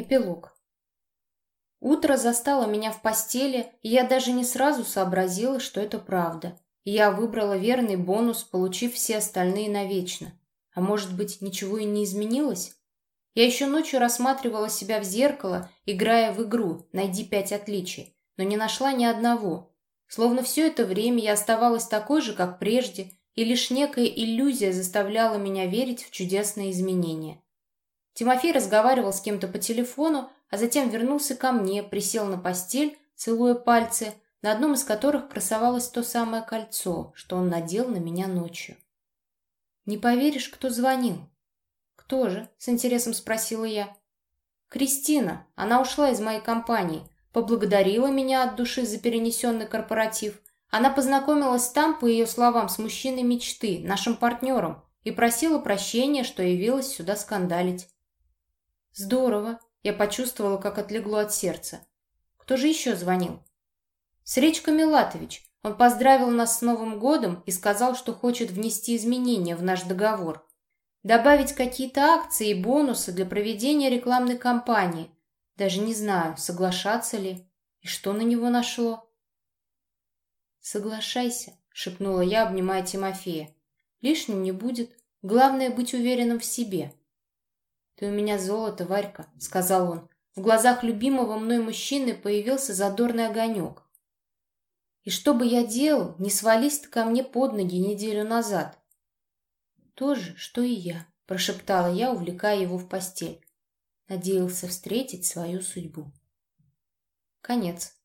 Эпилог. Утро застало меня в постели, и я даже не сразу сообразила, что это правда. я выбрала верный бонус, получив все остальные навечно. А может быть, ничего и не изменилось? Я еще ночью рассматривала себя в зеркало, играя в игру «Найди пять отличий», но не нашла ни одного. Словно все это время я оставалась такой же, как прежде, и лишь некая иллюзия заставляла меня верить в чудесные изменения. Тимофей разговаривал с кем-то по телефону, а затем вернулся ко мне, присел на постель, целуя пальцы, на одном из которых красовалось то самое кольцо, что он надел на меня ночью. «Не поверишь, кто звонил?» «Кто же?» — с интересом спросила я. «Кристина. Она ушла из моей компании, поблагодарила меня от души за перенесенный корпоратив. Она познакомилась там, по ее словам, с мужчиной мечты, нашим партнером, и просила прощения, что явилась сюда скандалить. Здорово. Я почувствовала, как отлегло от сердца. Кто же еще звонил? Сречка Милатович. Он поздравил нас с Новым годом и сказал, что хочет внести изменения в наш договор. Добавить какие-то акции и бонусы для проведения рекламной кампании. Даже не знаю, соглашаться ли. И что на него нашло? «Соглашайся», — шепнула я, обнимая Тимофея. «Лишним не будет. Главное — быть уверенным в себе». «Ты у меня золото, Варька», — сказал он. В глазах любимого мной мужчины появился задорный огонек. «И что бы я делал, не свались ты ко мне под ноги неделю назад?» «То же, что и я», — прошептала я, увлекая его в постель. Надеялся встретить свою судьбу. Конец.